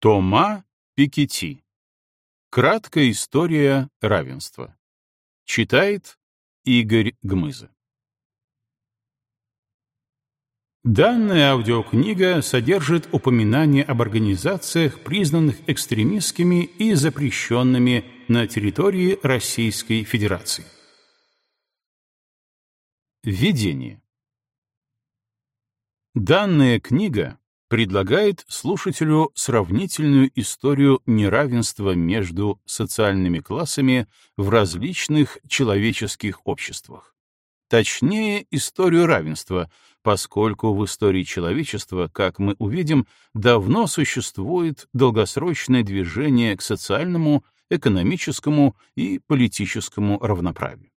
Тома Пикетти. Краткая история равенства. Читает Игорь Гмыза. Данная аудиокнига содержит упоминания об организациях, признанных экстремистскими и запрещенными на территории Российской Федерации. Введение. Данная книга предлагает слушателю сравнительную историю неравенства между социальными классами в различных человеческих обществах. Точнее, историю равенства, поскольку в истории человечества, как мы увидим, давно существует долгосрочное движение к социальному, экономическому и политическому равноправию.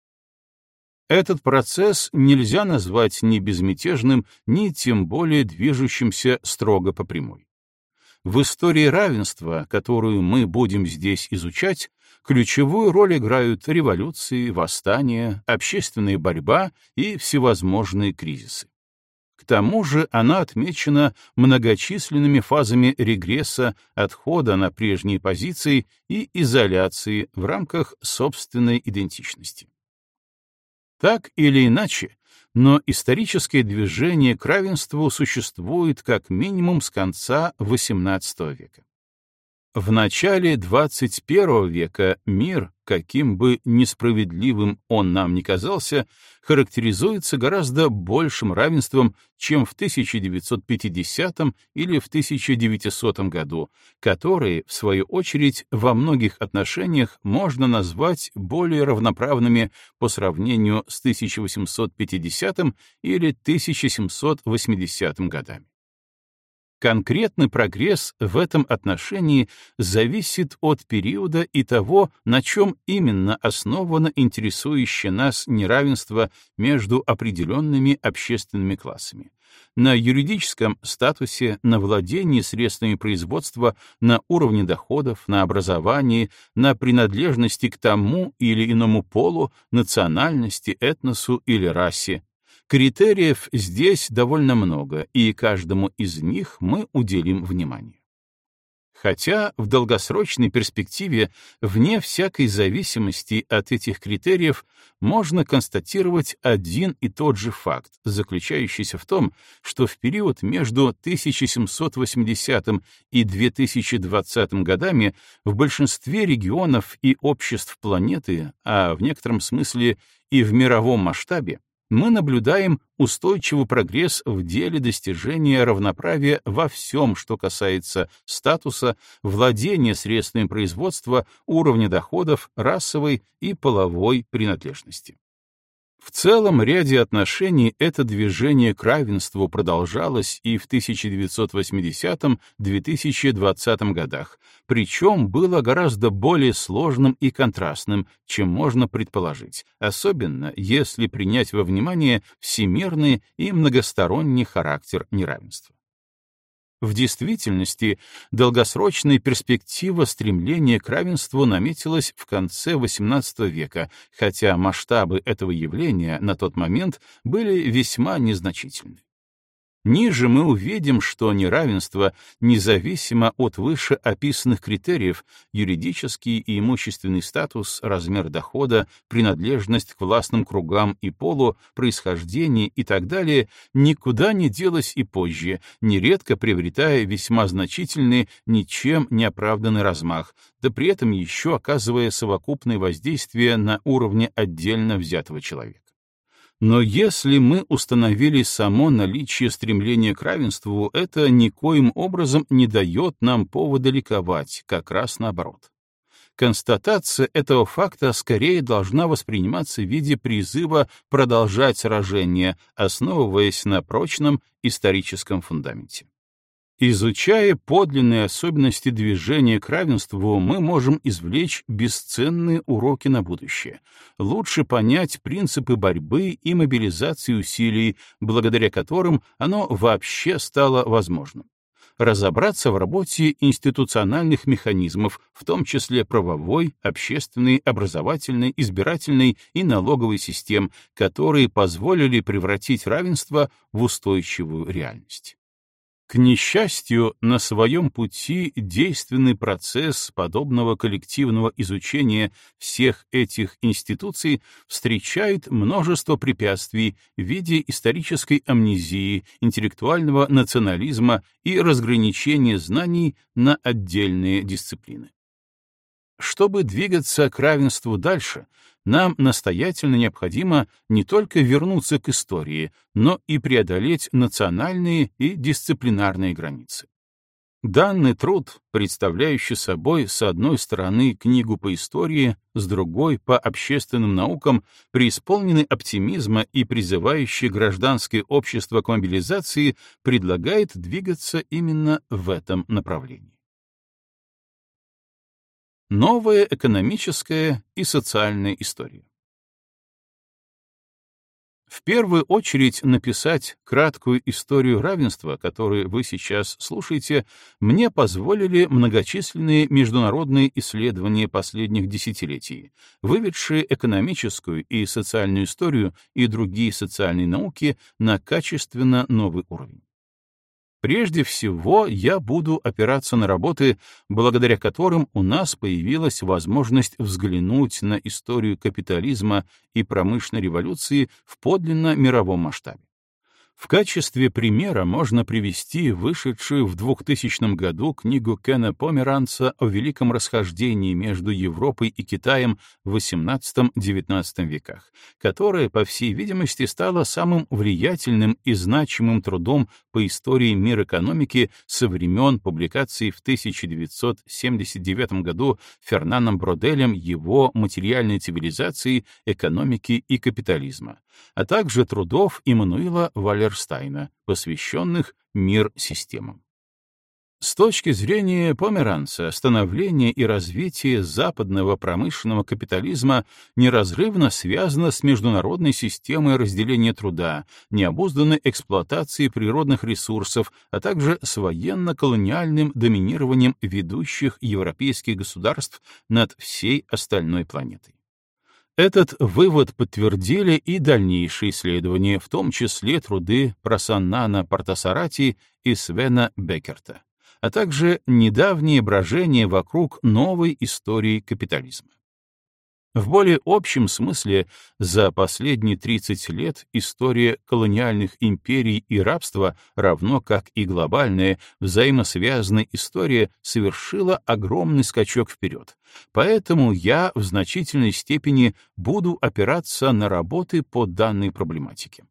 Этот процесс нельзя назвать ни безмятежным, ни тем более движущимся строго по прямой. В истории равенства, которую мы будем здесь изучать, ключевую роль играют революции, восстания, общественная борьба и всевозможные кризисы. К тому же она отмечена многочисленными фазами регресса, отхода на прежние позиции и изоляции в рамках собственной идентичности. Так или иначе, но историческое движение к равенству существует как минимум с конца XVIII века. В начале 21 века мир, каким бы несправедливым он нам ни казался, характеризуется гораздо большим равенством, чем в 1950 или в 1900 году, которые, в свою очередь, во многих отношениях можно назвать более равноправными по сравнению с 1850 или 1780 годами. Конкретный прогресс в этом отношении зависит от периода и того, на чем именно основано интересующее нас неравенство между определенными общественными классами. На юридическом статусе, на владении средствами производства, на уровне доходов, на образовании, на принадлежности к тому или иному полу, национальности, этносу или расе, Критериев здесь довольно много, и каждому из них мы уделим внимание. Хотя в долгосрочной перспективе, вне всякой зависимости от этих критериев, можно констатировать один и тот же факт, заключающийся в том, что в период между 1780 и 2020 годами в большинстве регионов и обществ планеты, а в некотором смысле и в мировом масштабе, мы наблюдаем устойчивый прогресс в деле достижения равноправия во всем, что касается статуса, владения средствами производства, уровня доходов, расовой и половой принадлежности. В целом ряде отношений это движение к равенству продолжалось и в 1980-2020 годах, причем было гораздо более сложным и контрастным, чем можно предположить, особенно если принять во внимание всемирный и многосторонний характер неравенства. В действительности, долгосрочная перспектива стремления к равенству наметилась в конце XVIII века, хотя масштабы этого явления на тот момент были весьма незначительны. Ниже мы увидим, что неравенство, независимо от вышеописанных критериев, юридический и имущественный статус, размер дохода, принадлежность к властным кругам и полу, происхождение и так далее, никуда не делось и позже, нередко приобретая весьма значительный, ничем не оправданный размах, да при этом еще оказывая совокупное воздействие на уровне отдельно взятого человека. Но если мы установили само наличие стремления к равенству, это никоим образом не дает нам повода ликовать, как раз наоборот. Констатация этого факта скорее должна восприниматься в виде призыва продолжать сражение, основываясь на прочном историческом фундаменте. Изучая подлинные особенности движения к равенству, мы можем извлечь бесценные уроки на будущее, лучше понять принципы борьбы и мобилизации усилий, благодаря которым оно вообще стало возможным разобраться в работе институциональных механизмов, в том числе правовой, общественной, образовательной, избирательной и налоговой систем, которые позволили превратить равенство в устойчивую реальность. К несчастью, на своем пути действенный процесс подобного коллективного изучения всех этих институций встречает множество препятствий в виде исторической амнезии, интеллектуального национализма и разграничения знаний на отдельные дисциплины. Чтобы двигаться к равенству дальше, нам настоятельно необходимо не только вернуться к истории, но и преодолеть национальные и дисциплинарные границы. Данный труд, представляющий собой с одной стороны книгу по истории, с другой — по общественным наукам, преисполненный оптимизма и призывающий гражданское общество к мобилизации, предлагает двигаться именно в этом направлении. Новая экономическая и социальная история. В первую очередь написать краткую историю равенства, которую вы сейчас слушаете, мне позволили многочисленные международные исследования последних десятилетий, выведшие экономическую и социальную историю и другие социальные науки на качественно новый уровень. Прежде всего, я буду опираться на работы, благодаря которым у нас появилась возможность взглянуть на историю капитализма и промышленной революции в подлинно мировом масштабе. В качестве примера можно привести вышедшую в 2000 году книгу Кена Померанца о великом расхождении между Европой и Китаем в XVIII-XIX веках, которая, по всей видимости, стала самым влиятельным и значимым трудом по истории мир экономики со времен публикации в 1979 году Фернаном Броделем его «Материальной цивилизации, экономики и капитализма», а также трудов Иммануила Валерстайна, посвященных мир-системам. С точки зрения Померанца, становление и развитие западного промышленного капитализма неразрывно связано с международной системой разделения труда, необузданной эксплуатацией природных ресурсов, а также с военно-колониальным доминированием ведущих европейских государств над всей остальной планетой. Этот вывод подтвердили и дальнейшие исследования, в том числе труды Прасаннана Партасарати и Свена Беккерта, а также недавние брожения вокруг новой истории капитализма. В более общем смысле, за последние 30 лет история колониальных империй и рабства, равно как и глобальная, взаимосвязанная история, совершила огромный скачок вперед. Поэтому я в значительной степени буду опираться на работы по данной проблематике.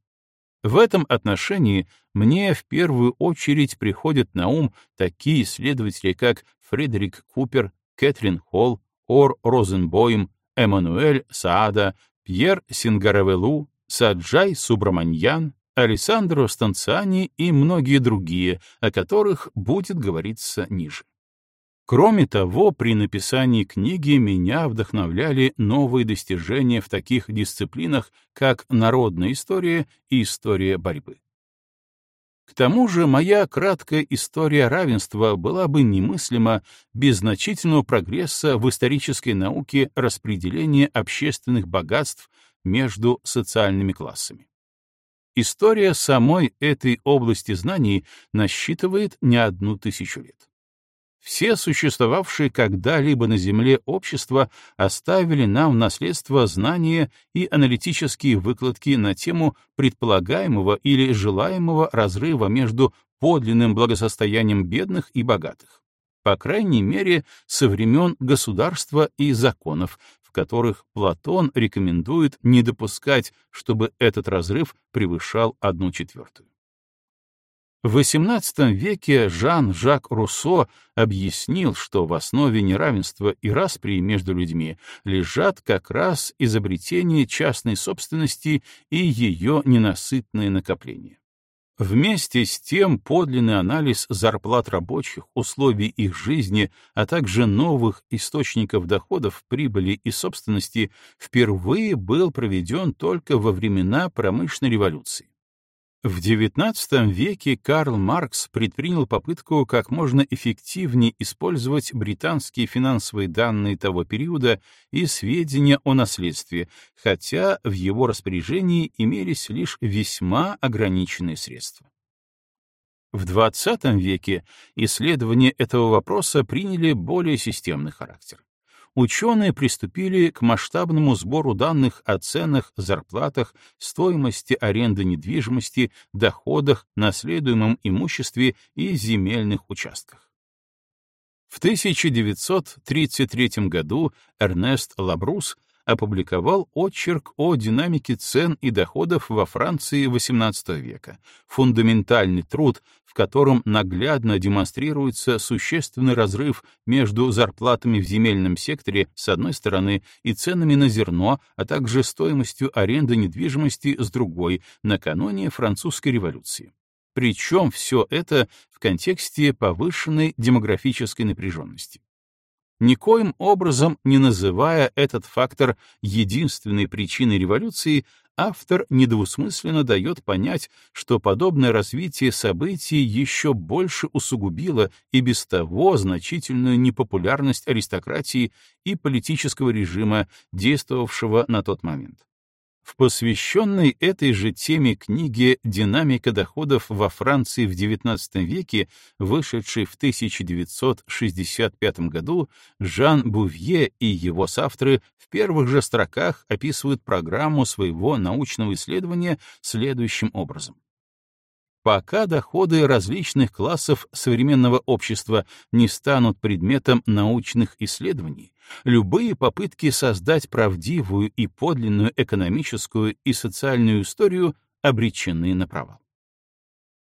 В этом отношении мне в первую очередь приходят на ум такие исследователи, как Фредерик Купер, Кэтрин Холл, Ор Розенбойм, Эммануэль Саада, Пьер Сингаравелу, Саджай Субраманьян, Алессандро Станциани и многие другие, о которых будет говориться ниже. Кроме того, при написании книги меня вдохновляли новые достижения в таких дисциплинах, как народная история и история борьбы. К тому же моя краткая история равенства была бы немыслима без значительного прогресса в исторической науке распределения общественных богатств между социальными классами. История самой этой области знаний насчитывает не одну тысячу лет. Все существовавшие когда-либо на Земле общества оставили нам в наследство знания и аналитические выкладки на тему предполагаемого или желаемого разрыва между подлинным благосостоянием бедных и богатых. По крайней мере, со времен государства и законов, в которых Платон рекомендует не допускать, чтобы этот разрыв превышал одну четвертую. В XVIII веке Жан-Жак Руссо объяснил, что в основе неравенства и распри между людьми лежат как раз изобретение частной собственности и ее ненасытное накопление. Вместе с тем подлинный анализ зарплат рабочих, условий их жизни, а также новых источников доходов, прибыли и собственности впервые был проведен только во времена промышленной революции. В XIX веке Карл Маркс предпринял попытку как можно эффективнее использовать британские финансовые данные того периода и сведения о наследстве, хотя в его распоряжении имелись лишь весьма ограниченные средства. В XX веке исследования этого вопроса приняли более системный характер. Ученые приступили к масштабному сбору данных о ценах, зарплатах, стоимости аренды недвижимости, доходах, наследуемом имуществе и земельных участках. В 1933 году Эрнест Лабрус опубликовал очерк о динамике цен и доходов во Франции XVIII века, фундаментальный труд, в котором наглядно демонстрируется существенный разрыв между зарплатами в земельном секторе с одной стороны и ценами на зерно, а также стоимостью аренды недвижимости с другой накануне французской революции. Причем все это в контексте повышенной демографической напряженности никоим образом не называя этот фактор единственной причиной революции, автор недвусмысленно дает понять, что подобное развитие событий еще больше усугубило и без того значительную непопулярность аристократии и политического режима, действовавшего на тот момент. В посвященной этой же теме книге «Динамика доходов во Франции в XIX веке», вышедшей в 1965 году, Жан Бувье и его соавторы в первых же строках описывают программу своего научного исследования следующим образом. Пока доходы различных классов современного общества не станут предметом научных исследований, любые попытки создать правдивую и подлинную экономическую и социальную историю обречены на провал.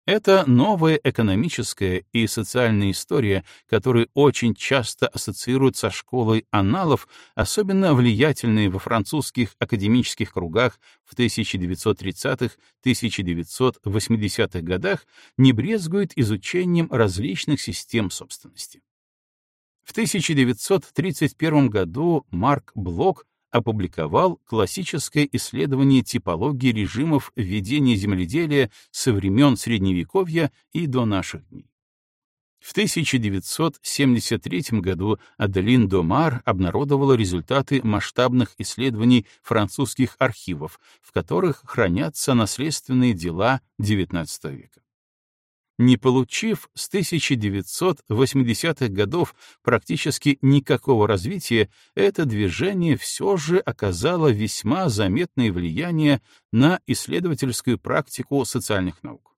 Это новая экономическая и социальная история, которую очень часто ассоциируют со школой аналов, особенно влиятельные во французских академических кругах в 1930-1980-х годах, не брезгует изучением различных систем собственности. В 1931 году Марк Блок опубликовал классическое исследование типологии режимов ведения земледелия со времен Средневековья и до наших дней. В 1973 году Аделин Домар обнародовала результаты масштабных исследований французских архивов, в которых хранятся наследственные дела XIX века. Не получив с 1980-х годов практически никакого развития, это движение все же оказало весьма заметное влияние на исследовательскую практику социальных наук.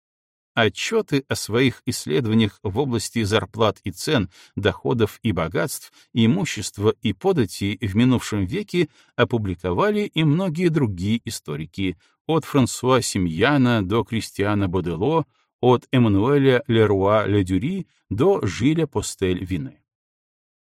Отчеты о своих исследованиях в области зарплат и цен, доходов и богатств, имущества и податей в минувшем веке опубликовали и многие другие историки, от Франсуа Семьяна до Кристиана Бодело, от Эммануэля Леруа Ледюри до Жиля Постель-Вине.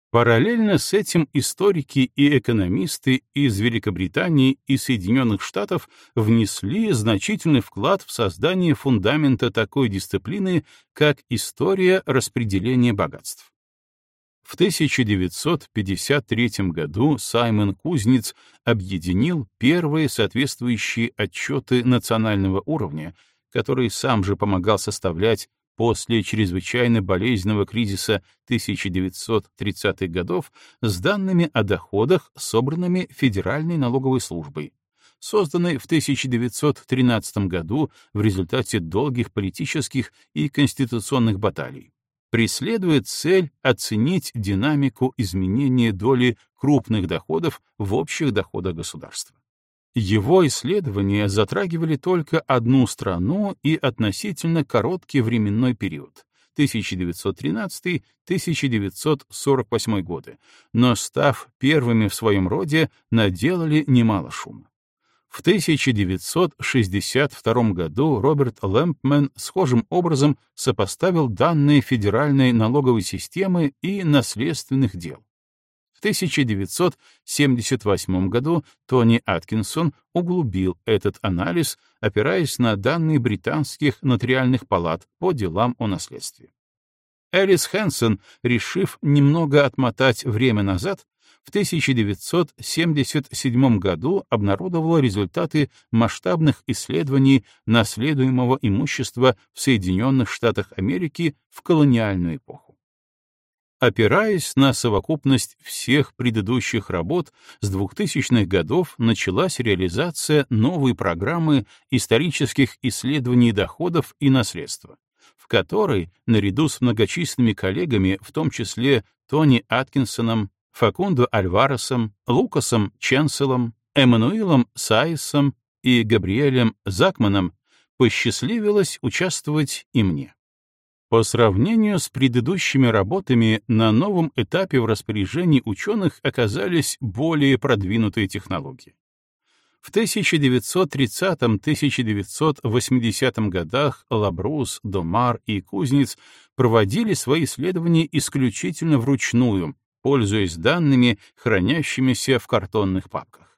Параллельно с этим историки и экономисты из Великобритании и Соединенных Штатов внесли значительный вклад в создание фундамента такой дисциплины, как история распределения богатств. В 1953 году Саймон Кузнец объединил первые соответствующие отчеты национального уровня, который сам же помогал составлять после чрезвычайно болезненного кризиса 1930-х годов с данными о доходах, собранными Федеральной налоговой службой, созданной в 1913 году в результате долгих политических и конституционных баталий преследует цель оценить динамику изменения доли крупных доходов в общих доходах государства. Его исследования затрагивали только одну страну и относительно короткий временной период 1913-1948 годы, но, став первыми в своем роде, наделали немало шума. В 1962 году Роберт Лэмпмен схожим образом сопоставил данные федеральной налоговой системы и наследственных дел. В 1978 году Тони Аткинсон углубил этот анализ, опираясь на данные британских нотариальных палат по делам о наследстве. Элис Хэнсон, решив немного отмотать время назад, в 1977 году обнародовала результаты масштабных исследований наследуемого имущества в Соединенных Штатах Америки в колониальную эпоху. Опираясь на совокупность всех предыдущих работ, с 2000-х годов началась реализация новой программы исторических исследований доходов и наследства, в которой, наряду с многочисленными коллегами, в том числе Тони Аткинсоном, Факундо Альваресом, Лукасом Ченселом, Эммануилом Сайесом и Габриэлем Закманом, посчастливилось участвовать и мне. По сравнению с предыдущими работами, на новом этапе в распоряжении ученых оказались более продвинутые технологии. В 1930-1980 годах Лабрус, Домар и Кузнец проводили свои исследования исключительно вручную, пользуясь данными, хранящимися в картонных папках.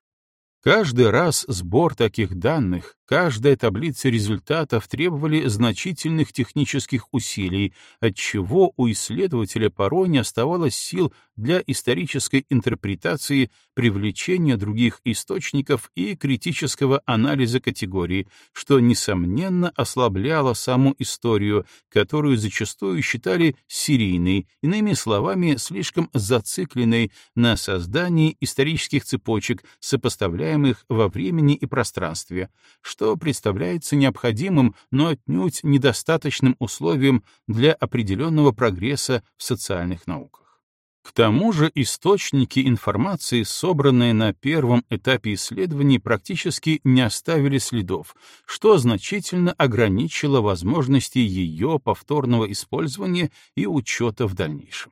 Каждый раз сбор таких данных, каждая таблица результатов требовали значительных технических усилий, отчего у исследователя порой не оставалось сил для исторической интерпретации, привлечения других источников и критического анализа категории, что, несомненно, ослабляло саму историю, которую зачастую считали серийной, иными словами, слишком зацикленной на создании исторических цепочек, сопоставляемых во времени и пространстве, что представляется необходимым, но отнюдь недостаточным условием для определенного прогресса в социальных науках. К тому же источники информации, собранные на первом этапе исследований, практически не оставили следов, что значительно ограничило возможности ее повторного использования и учета в дальнейшем.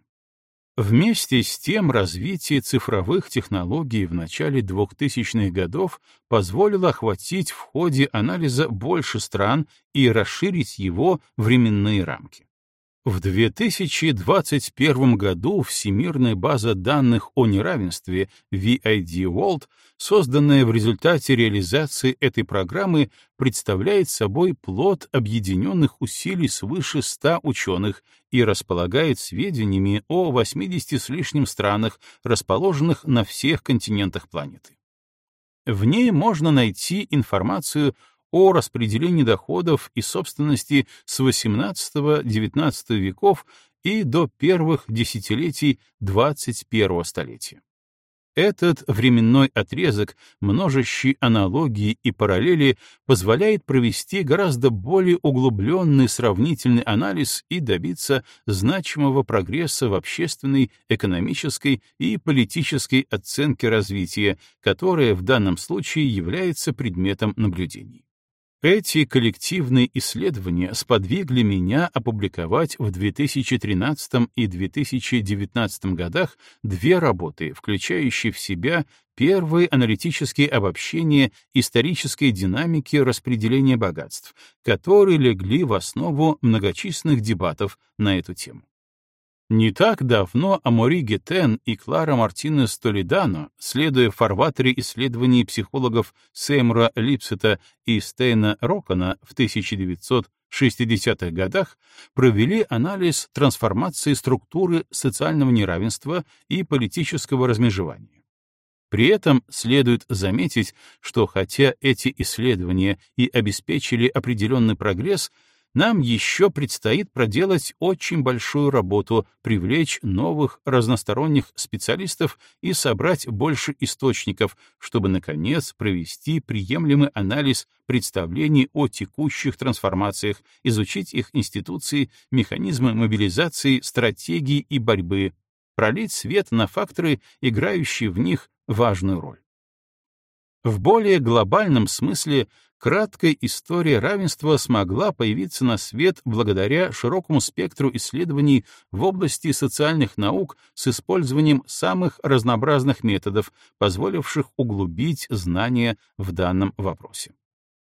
Вместе с тем развитие цифровых технологий в начале 2000-х годов позволило охватить в ходе анализа больше стран и расширить его временные рамки. В 2021 году Всемирная база данных о неравенстве VID World, созданная в результате реализации этой программы, представляет собой плод объединенных усилий свыше 100 ученых и располагает сведениями о 80 с лишним странах, расположенных на всех континентах планеты. В ней можно найти информацию о распределении доходов и собственности с XVIII-XIX веков и до первых десятилетий XXI столетия. Этот временной отрезок, множащий аналогии и параллели, позволяет провести гораздо более углубленный сравнительный анализ и добиться значимого прогресса в общественной, экономической и политической оценке развития, которая в данном случае является предметом наблюдений. Эти коллективные исследования сподвигли меня опубликовать в 2013 и 2019 годах две работы, включающие в себя первые аналитические обобщения исторической динамики распределения богатств, которые легли в основу многочисленных дебатов на эту тему. Не так давно Амори Гетен и Клара Мартинес Толидано, следуя в фарватере исследований психологов Сеймура Липсета и Стейна Рокона в 1960-х годах, провели анализ трансформации структуры социального неравенства и политического размежевания. При этом следует заметить, что хотя эти исследования и обеспечили определенный прогресс, нам еще предстоит проделать очень большую работу, привлечь новых разносторонних специалистов и собрать больше источников, чтобы, наконец, провести приемлемый анализ представлений о текущих трансформациях, изучить их институции, механизмы мобилизации, стратегии и борьбы, пролить свет на факторы, играющие в них важную роль. В более глобальном смысле краткая история равенства смогла появиться на свет благодаря широкому спектру исследований в области социальных наук с использованием самых разнообразных методов, позволивших углубить знания в данном вопросе.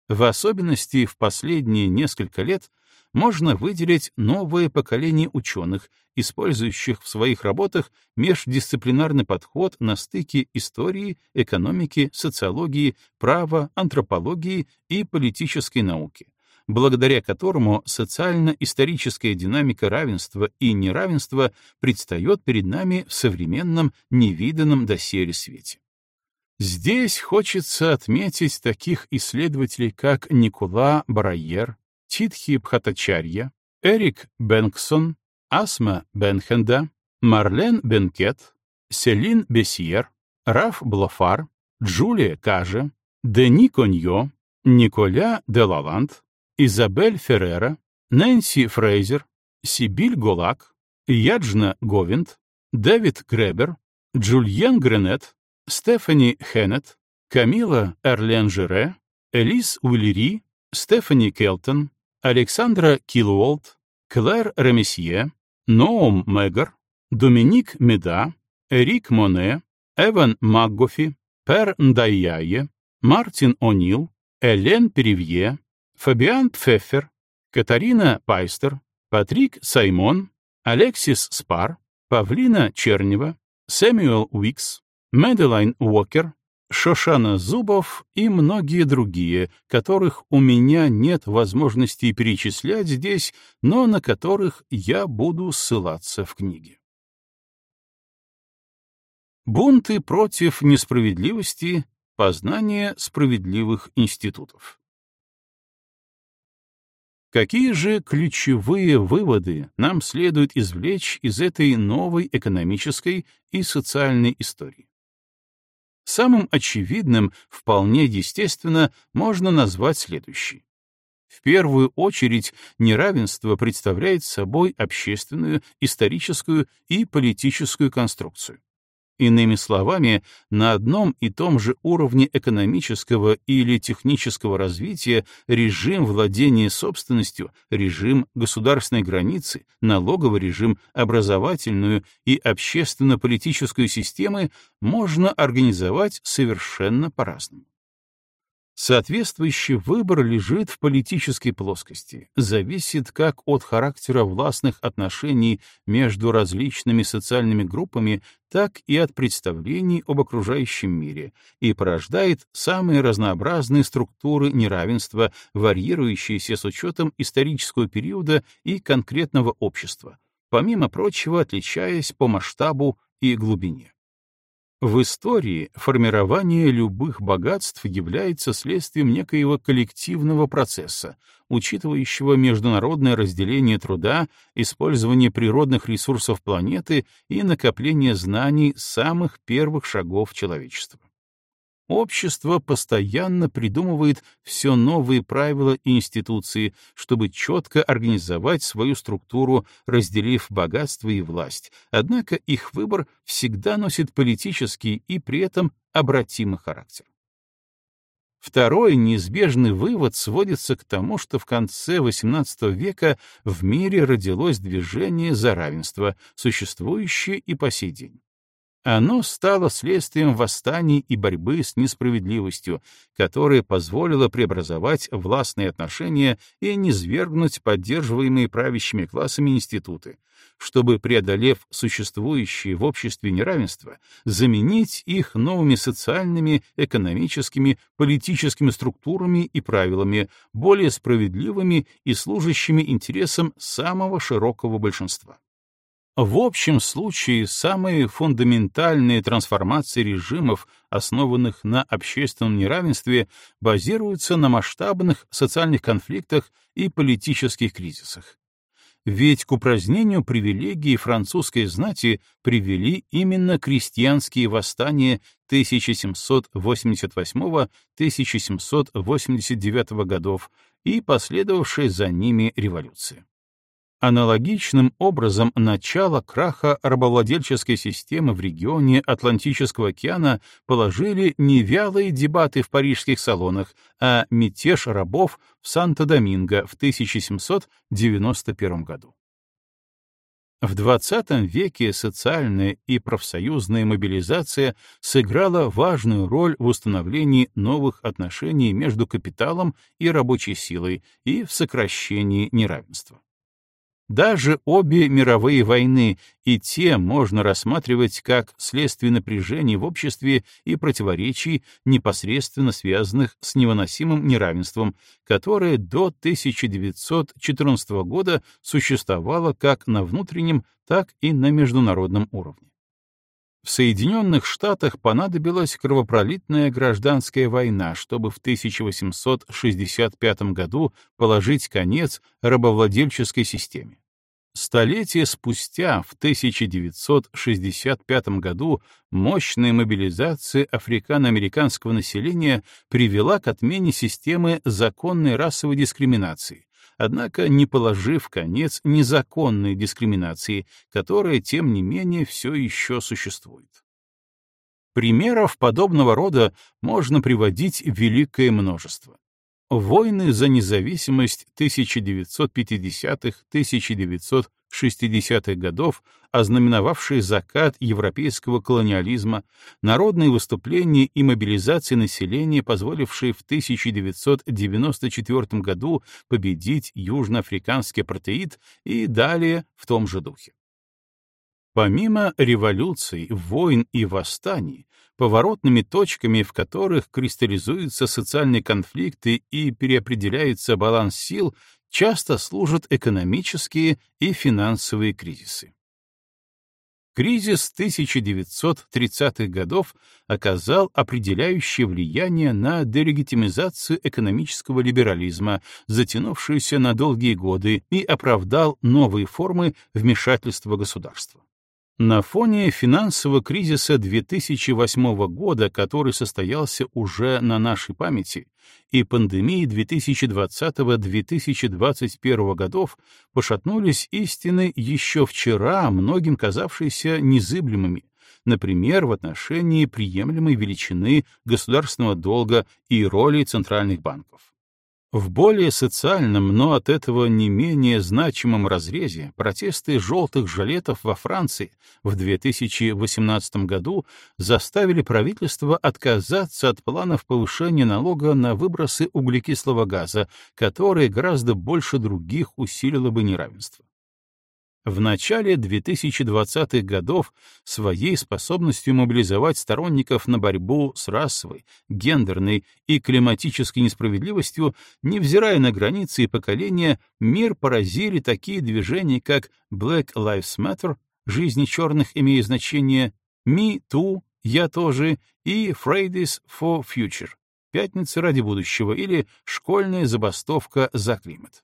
В особенности в последние несколько лет можно выделить новое поколение ученых, использующих в своих работах междисциплинарный подход на стыке истории, экономики, социологии, права, антропологии и политической науки, благодаря которому социально-историческая динамика равенства и неравенства предстает перед нами в современном, невиданном доселе свете. Здесь хочется отметить таких исследователей, как Никола Барайер, Титхи Бхатачарья, Эрик Бенксон, Асма Бенхенда, Марлен Бенкет, Селин Бесьер, Раф Блофар, Джулия Каже, Дени Коньо, Николя Делаланд, Изабель Феррера, Нэнси Фрейзер, Сибиль Голак, Яджна Говинд, Дэвид Гребер, Джульен Гренет, Стефани Хеннет, Камила Эрлен-Жире, Элис Уиллери, Стефани Келтон, Александра Килуолт, Клэр Ремесье, Ноум Мегар, Доминик Меда, Эрик Моне, Эван Макгофи, Пер Ndайяе, Мартин О'Нил, Элен Перевье, Фабиан Пфеффер, Катарина Пайстер, Патрик Саймон, Алексис Спар, Павлина Чернева, Сэмюэл Уикс, Мэдалайн Уокер, Шошана Зубов и многие другие, которых у меня нет возможности перечислять здесь, но на которых я буду ссылаться в книге. Бунты против несправедливости, познание справедливых институтов. Какие же ключевые выводы нам следует извлечь из этой новой экономической и социальной истории? Самым очевидным, вполне естественно, можно назвать следующий. В первую очередь, неравенство представляет собой общественную, историческую и политическую конструкцию. Иными словами, на одном и том же уровне экономического или технического развития режим владения собственностью, режим государственной границы, налоговый режим, образовательную и общественно-политическую системы можно организовать совершенно по-разному. Соответствующий выбор лежит в политической плоскости, зависит как от характера властных отношений между различными социальными группами, так и от представлений об окружающем мире и порождает самые разнообразные структуры неравенства, варьирующиеся с учетом исторического периода и конкретного общества, помимо прочего отличаясь по масштабу и глубине. В истории формирование любых богатств является следствием некоего коллективного процесса, учитывающего международное разделение труда, использование природных ресурсов планеты и накопление знаний самых первых шагов человечества. Общество постоянно придумывает все новые правила и институции, чтобы четко организовать свою структуру, разделив богатство и власть, однако их выбор всегда носит политический и при этом обратимый характер. Второй неизбежный вывод сводится к тому, что в конце XVIII века в мире родилось движение за равенство, существующее и по сей день. Оно стало следствием восстаний и борьбы с несправедливостью, которая позволила преобразовать властные отношения и низвергнуть поддерживаемые правящими классами институты, чтобы, преодолев существующие в обществе неравенства, заменить их новыми социальными, экономическими, политическими структурами и правилами, более справедливыми и служащими интересам самого широкого большинства. В общем случае самые фундаментальные трансформации режимов, основанных на общественном неравенстве, базируются на масштабных социальных конфликтах и политических кризисах. Ведь к упразднению привилегий французской знати привели именно крестьянские восстания 1788-1789 годов и последовавшая за ними революция. Аналогичным образом начало краха рабовладельческой системы в регионе Атлантического океана положили не вялые дебаты в парижских салонах, а мятеж рабов в Санто-Доминго в 1791 году. В XX веке социальная и профсоюзная мобилизация сыграла важную роль в установлении новых отношений между капиталом и рабочей силой и в сокращении неравенства. Даже обе мировые войны и те можно рассматривать как следствие напряжений в обществе и противоречий, непосредственно связанных с невыносимым неравенством, которое до 1914 года существовало как на внутреннем, так и на международном уровне. В Соединенных Штатах понадобилась кровопролитная гражданская война, чтобы в 1865 году положить конец рабовладельческой системе. Столетия спустя, в 1965 году, мощная мобилизация африкано-американского населения привела к отмене системы законной расовой дискриминации, однако не положив конец незаконной дискриминации, которая, тем не менее, все еще существует. Примеров подобного рода можно приводить великое множество. Войны за независимость 1950-1960-х годов, ознаменовавшие закат европейского колониализма, народные выступления и мобилизация населения, позволившие в 1994 году победить южноафриканский апартеид и далее в том же духе. Помимо революций, войн и восстаний, поворотными точками, в которых кристаллизуются социальные конфликты и переопределяется баланс сил, часто служат экономические и финансовые кризисы. Кризис 1930-х годов оказал определяющее влияние на делегитимизацию экономического либерализма, затянувшуюся на долгие годы, и оправдал новые формы вмешательства государства. На фоне финансового кризиса 2008 года, который состоялся уже на нашей памяти, и пандемии 2020-2021 годов, пошатнулись истины еще вчера, многим казавшиеся незыблемыми, например, в отношении приемлемой величины государственного долга и роли центральных банков. В более социальном, но от этого не менее значимом разрезе протесты желтых жилетов во Франции в 2018 году заставили правительство отказаться от планов повышения налога на выбросы углекислого газа, которое гораздо больше других усилило бы неравенство. В начале 2020-х годов своей способностью мобилизовать сторонников на борьбу с расовой, гендерной и климатической несправедливостью, невзирая на границы и поколения, мир поразили такие движения, как Black Lives Matter, жизни черных имея значение, Me Too, Я тоже и Fridays for Future, Пятница ради будущего или школьная забастовка за климат.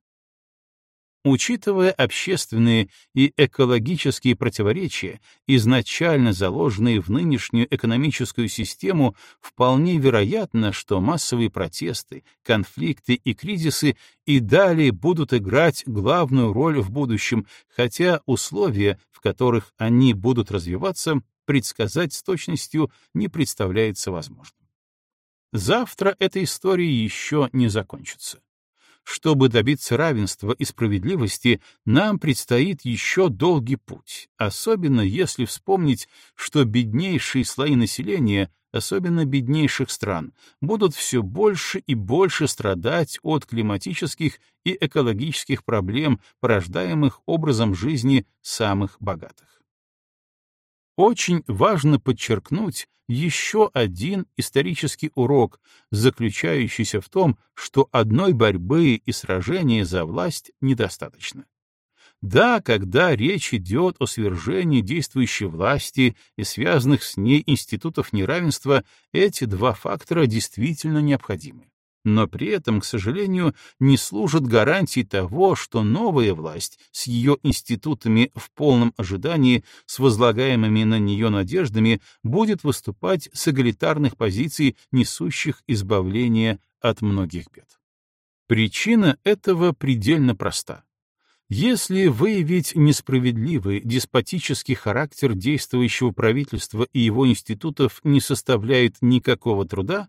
Учитывая общественные и экологические противоречия, изначально заложенные в нынешнюю экономическую систему, вполне вероятно, что массовые протесты, конфликты и кризисы и далее будут играть главную роль в будущем, хотя условия, в которых они будут развиваться, предсказать с точностью не представляется возможным. Завтра эта история еще не закончится. Чтобы добиться равенства и справедливости, нам предстоит еще долгий путь, особенно если вспомнить, что беднейшие слои населения, особенно беднейших стран, будут все больше и больше страдать от климатических и экологических проблем, порождаемых образом жизни самых богатых. Очень важно подчеркнуть еще один исторический урок, заключающийся в том, что одной борьбы и сражения за власть недостаточно. Да, когда речь идет о свержении действующей власти и связанных с ней институтов неравенства, эти два фактора действительно необходимы но при этом, к сожалению, не служат гарантией того, что новая власть с ее институтами в полном ожидании, с возлагаемыми на нее надеждами, будет выступать с эгалитарных позиций, несущих избавление от многих бед. Причина этого предельно проста. Если выявить несправедливый, деспотический характер действующего правительства и его институтов не составляет никакого труда,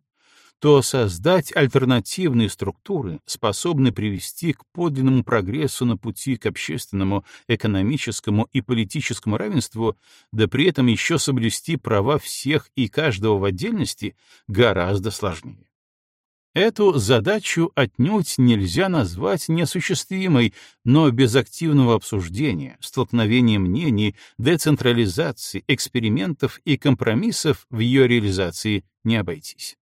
то создать альтернативные структуры, способные привести к подлинному прогрессу на пути к общественному, экономическому и политическому равенству, да при этом еще соблюсти права всех и каждого в отдельности, гораздо сложнее. Эту задачу отнюдь нельзя назвать неосуществимой, но без активного обсуждения, столкновения мнений, децентрализации, экспериментов и компромиссов в ее реализации не обойтись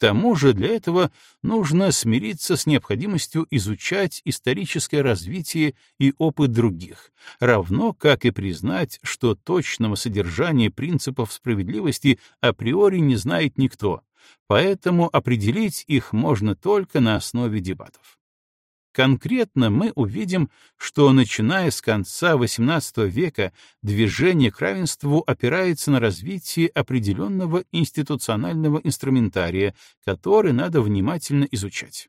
тому же для этого нужно смириться с необходимостью изучать историческое развитие и опыт других, равно как и признать, что точного содержания принципов справедливости априори не знает никто, поэтому определить их можно только на основе дебатов. Конкретно мы увидим, что начиная с конца XVIII века движение к равенству опирается на развитие определенного институционального инструментария, который надо внимательно изучать.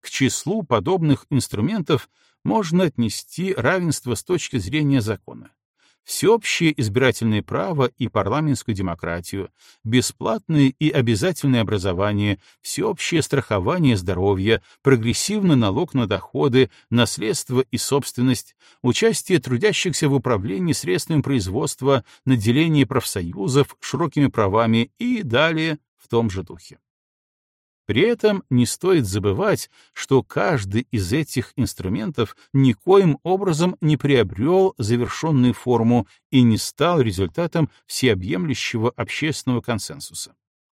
К числу подобных инструментов можно отнести равенство с точки зрения закона, всеобщее избирательное право и парламентскую демократию, бесплатное и обязательное образование, всеобщее страхование здоровья, прогрессивный налог на доходы, наследство и собственность, участие трудящихся в управлении средствами производства, наделение профсоюзов широкими правами и далее в том же духе. При этом не стоит забывать, что каждый из этих инструментов никоим образом не приобрел завершенную форму и не стал результатом всеобъемлющего общественного консенсуса.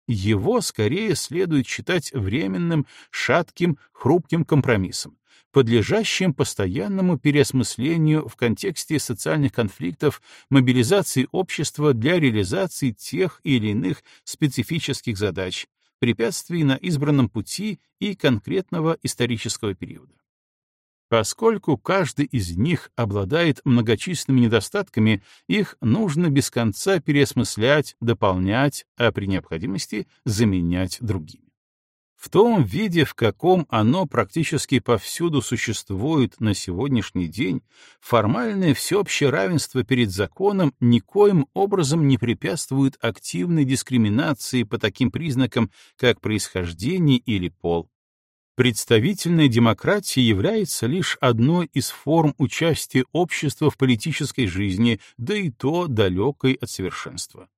Его скорее следует считать временным, шатким, хрупким компромиссом, подлежащим постоянному переосмыслению в контексте социальных конфликтов, мобилизации общества для реализации тех или иных специфических задач, препятствий на избранном пути и конкретного исторического периода. Поскольку каждый из них обладает многочисленными недостатками, их нужно без конца переосмыслять, дополнять, а при необходимости заменять другими. В том виде, в каком оно практически повсюду существует на сегодняшний день, формальное всеобщее равенство перед законом никоим образом не препятствует активной дискриминации по таким признакам, как происхождение или пол. Представительная демократия является лишь одной из форм участия общества в политической жизни, да и то далекой от совершенства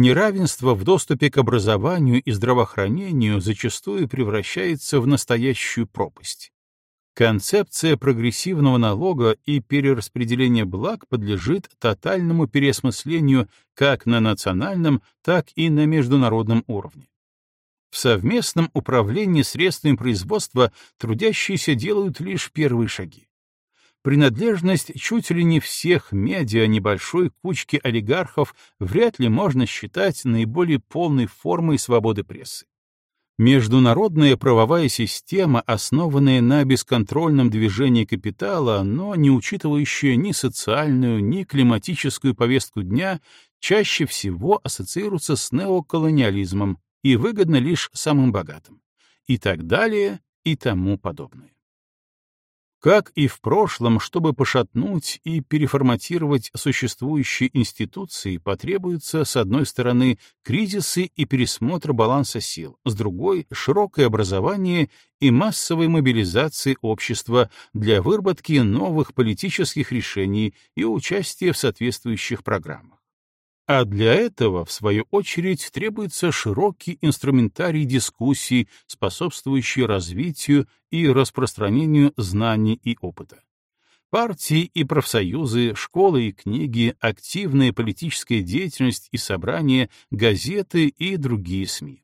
неравенство в доступе к образованию и здравоохранению зачастую превращается в настоящую пропасть. Концепция прогрессивного налога и перераспределения благ подлежит тотальному переосмыслению как на национальном, так и на международном уровне. В совместном управлении средствами производства трудящиеся делают лишь первые шаги принадлежность чуть ли не всех медиа небольшой кучки олигархов вряд ли можно считать наиболее полной формой свободы прессы. Международная правовая система, основанная на бесконтрольном движении капитала, но не учитывающая ни социальную, ни климатическую повестку дня, чаще всего ассоциируется с неоколониализмом и выгодна лишь самым богатым. И так далее, и тому подобное. Как и в прошлом, чтобы пошатнуть и переформатировать существующие институции, потребуются, с одной стороны, кризисы и пересмотр баланса сил, с другой — широкое образование и массовой мобилизации общества для выработки новых политических решений и участия в соответствующих программах. А для этого, в свою очередь, требуется широкий инструментарий дискуссий, способствующий развитию и распространению знаний и опыта. Партии и профсоюзы, школы и книги, активная политическая деятельность и собрания, газеты и другие СМИ.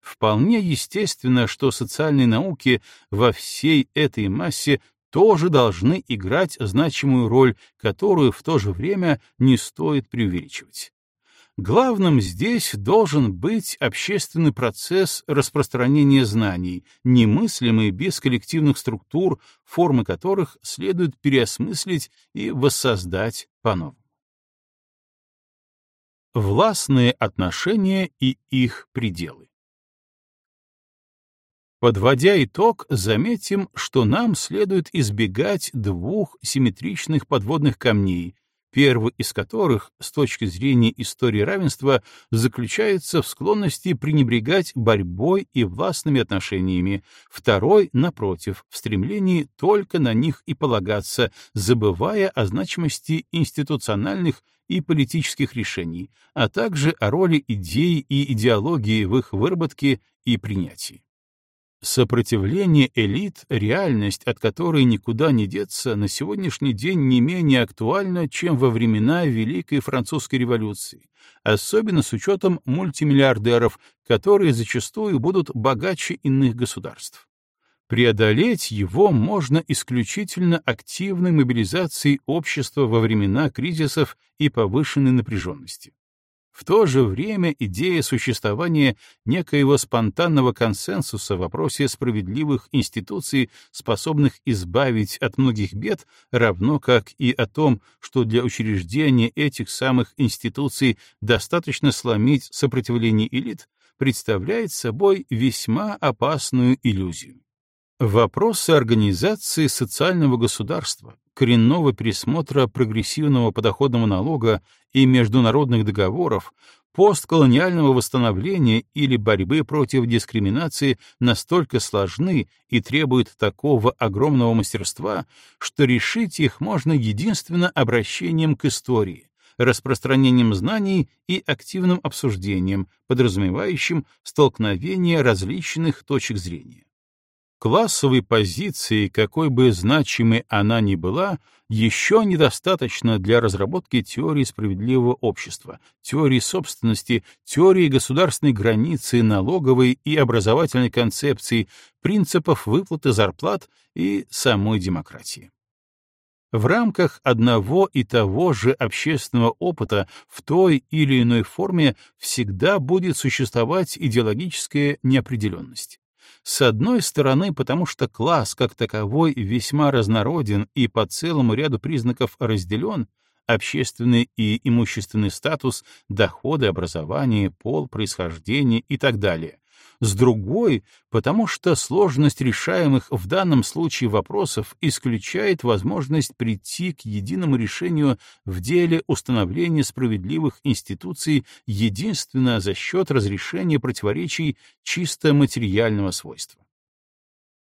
Вполне естественно, что социальные науки во всей этой массе тоже должны играть значимую роль, которую в то же время не стоит преувеличивать. Главным здесь должен быть общественный процесс распространения знаний, немыслимый без коллективных структур, формы которых следует переосмыслить и воссоздать по-новому. Властные отношения и их пределы Подводя итог, заметим, что нам следует избегать двух симметричных подводных камней, первый из которых, с точки зрения истории равенства, заключается в склонности пренебрегать борьбой и властными отношениями, второй, напротив, в стремлении только на них и полагаться, забывая о значимости институциональных и политических решений, а также о роли идей и идеологии в их выработке и принятии. Сопротивление элит, реальность, от которой никуда не деться, на сегодняшний день не менее актуальна, чем во времена Великой Французской революции, особенно с учетом мультимиллиардеров, которые зачастую будут богаче иных государств. Преодолеть его можно исключительно активной мобилизацией общества во времена кризисов и повышенной напряженности. В то же время идея существования некоего спонтанного консенсуса в вопросе справедливых институций, способных избавить от многих бед, равно как и о том, что для учреждения этих самых институций достаточно сломить сопротивление элит, представляет собой весьма опасную иллюзию. Вопросы организации социального государства, коренного пересмотра прогрессивного подоходного налога и международных договоров, постколониального восстановления или борьбы против дискриминации настолько сложны и требуют такого огромного мастерства, что решить их можно единственно обращением к истории, распространением знаний и активным обсуждением, подразумевающим столкновение различных точек зрения. Классовой позиции, какой бы значимой она ни была, еще недостаточно для разработки теории справедливого общества, теории собственности, теории государственной границы, налоговой и образовательной концепции, принципов выплаты зарплат и самой демократии. В рамках одного и того же общественного опыта в той или иной форме всегда будет существовать идеологическая неопределенность. С одной стороны, потому что класс как таковой весьма разнороден и по целому ряду признаков разделен, общественный и имущественный статус, доходы, образование, пол, происхождение и так далее, с другой — потому что сложность решаемых в данном случае вопросов исключает возможность прийти к единому решению в деле установления справедливых институций единственно за счет разрешения противоречий чисто материального свойства.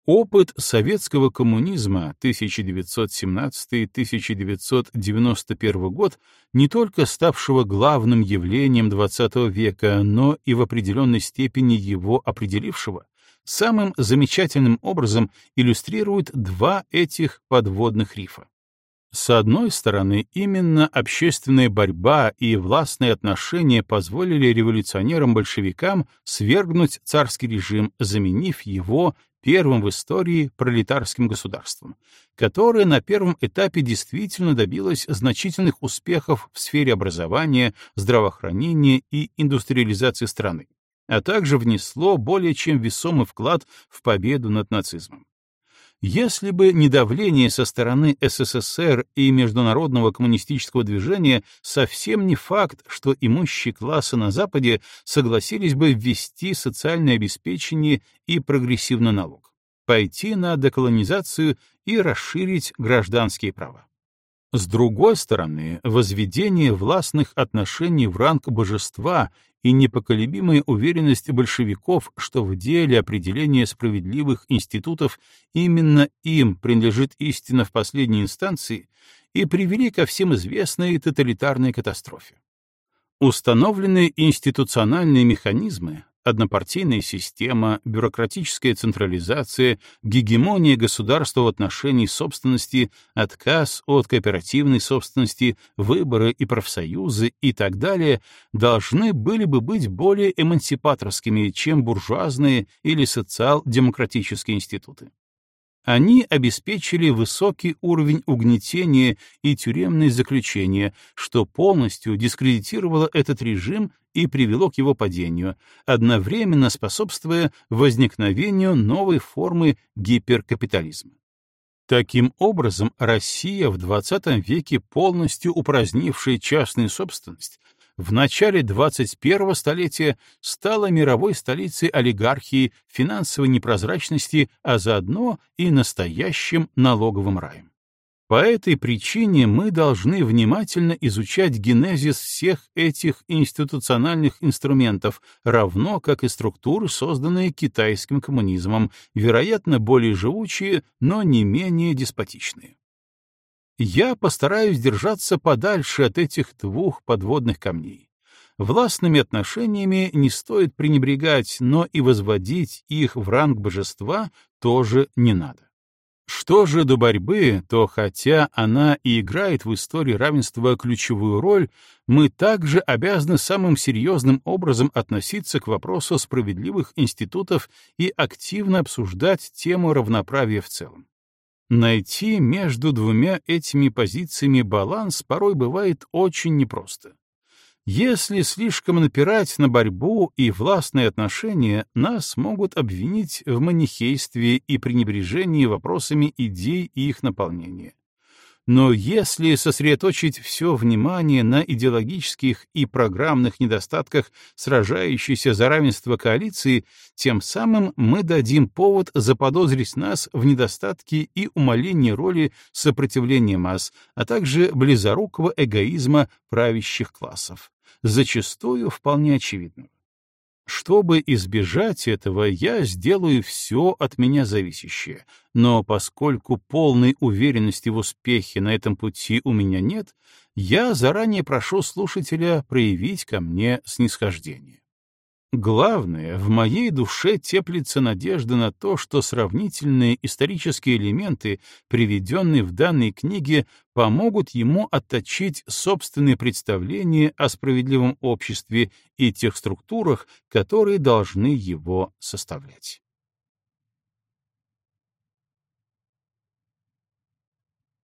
Опыт советского коммунизма 1917-1991 год, не только ставшего главным явлением XX века, но и в определенной степени его определившего, самым замечательным образом иллюстрирует два этих подводных рифа. С одной стороны, именно общественная борьба и властные отношения позволили революционерам-большевикам свергнуть царский режим, заменив его первым в истории пролетарским государством, которое на первом этапе действительно добилось значительных успехов в сфере образования, здравоохранения и индустриализации страны, а также внесло более чем весомый вклад в победу над нацизмом. Если бы не давление со стороны СССР и международного коммунистического движения, совсем не факт, что имущие классы на Западе согласились бы ввести социальное обеспечение и прогрессивный налог, пойти на деколонизацию и расширить гражданские права. С другой стороны, возведение властных отношений в ранг божества и непоколебимая уверенность большевиков, что в деле определения справедливых институтов именно им принадлежит истина в последней инстанции, и привели ко всем известной тоталитарной катастрофе. Установленные институциональные механизмы, однопартийная система, бюрократическая централизация, гегемония государства в отношении собственности, отказ от кооперативной собственности, выборы и профсоюзы и так далее должны были бы быть более эмансипаторскими, чем буржуазные или социал-демократические институты. Они обеспечили высокий уровень угнетения и тюремные заключения, что полностью дискредитировало этот режим и привело к его падению, одновременно способствуя возникновению новой формы гиперкапитализма. Таким образом, Россия в XX веке, полностью упразднившая частную собственность, в начале 21-го столетия стала мировой столицей олигархии, финансовой непрозрачности, а заодно и настоящим налоговым раем. По этой причине мы должны внимательно изучать генезис всех этих институциональных инструментов, равно как и структуры, созданные китайским коммунизмом, вероятно, более живучие, но не менее деспотичные я постараюсь держаться подальше от этих двух подводных камней. Властными отношениями не стоит пренебрегать, но и возводить их в ранг божества тоже не надо. Что же до борьбы, то хотя она и играет в истории равенства ключевую роль, мы также обязаны самым серьезным образом относиться к вопросу справедливых институтов и активно обсуждать тему равноправия в целом. Найти между двумя этими позициями баланс порой бывает очень непросто. Если слишком напирать на борьбу и властные отношения, нас могут обвинить в манихействе и пренебрежении вопросами идей и их наполнения. Но если сосредоточить все внимание на идеологических и программных недостатках сражающейся за равенство коалиции, тем самым мы дадим повод заподозрить нас в недостатке и умалении роли сопротивления масс, а также близорукого эгоизма правящих классов, зачастую вполне очевидного. Чтобы избежать этого, я сделаю все от меня зависящее, но поскольку полной уверенности в успехе на этом пути у меня нет, я заранее прошу слушателя проявить ко мне снисхождение. Главное, в моей душе теплится надежда на то, что сравнительные исторические элементы, приведенные в данной книге, помогут ему отточить собственные представления о справедливом обществе и тех структурах, которые должны его составлять.